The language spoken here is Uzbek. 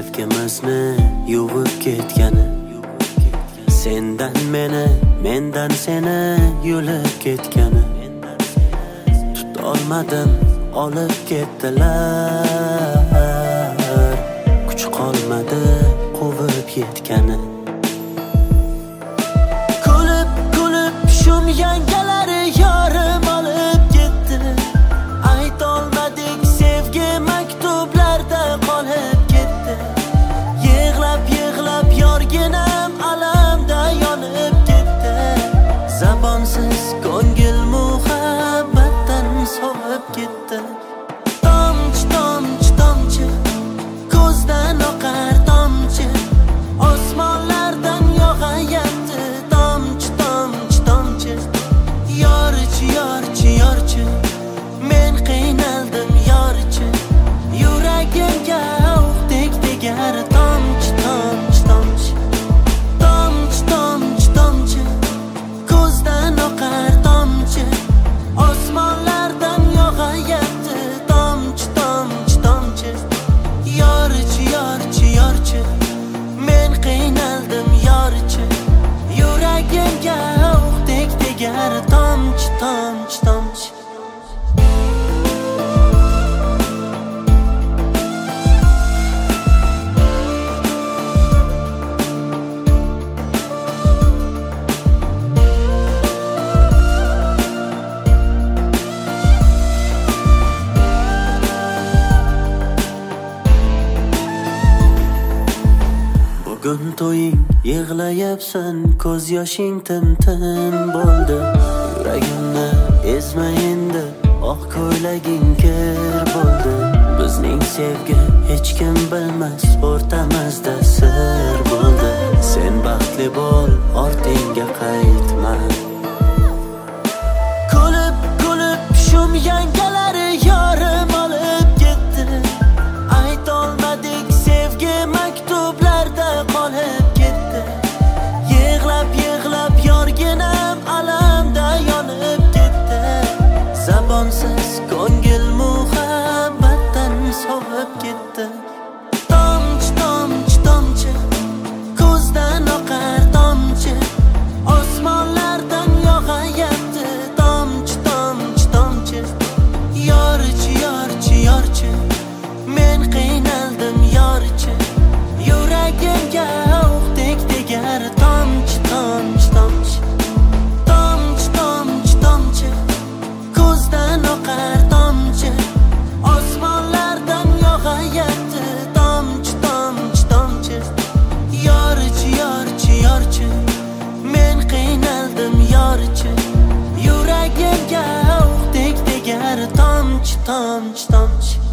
sevgimizni yuvib ketgani. Sendan meni mendan seni yulib ketgani. Tutolmadim olib ketdilar. Kuch qolmadi quvib yetgani. tanto Gün toyin to'ying yig'layapsan ko'z yoshing tintin boldu yuragimni ezma endi. Oq ko'ylaging kir bo'ldi. Bizning sevgi hech kim bilmas o'rtamizda sir bo'ldi. Sen baxtli bo'l ortingga qaytma. Kulib kulib shum yangi zabonsiz ko'ngil muhabbatdan sovib ketdi. Tomchi tomchi tomchi ko'zdan oqar tomchi. Osmonlardan yog'ayapti tomchi tomchi tomchi. Yorchi yorchi yorchi men qiynaldim yorchi. Yuragimga parcha yorchi yuragimga oh, o'qdek tegar tomchi tomchi tomchi.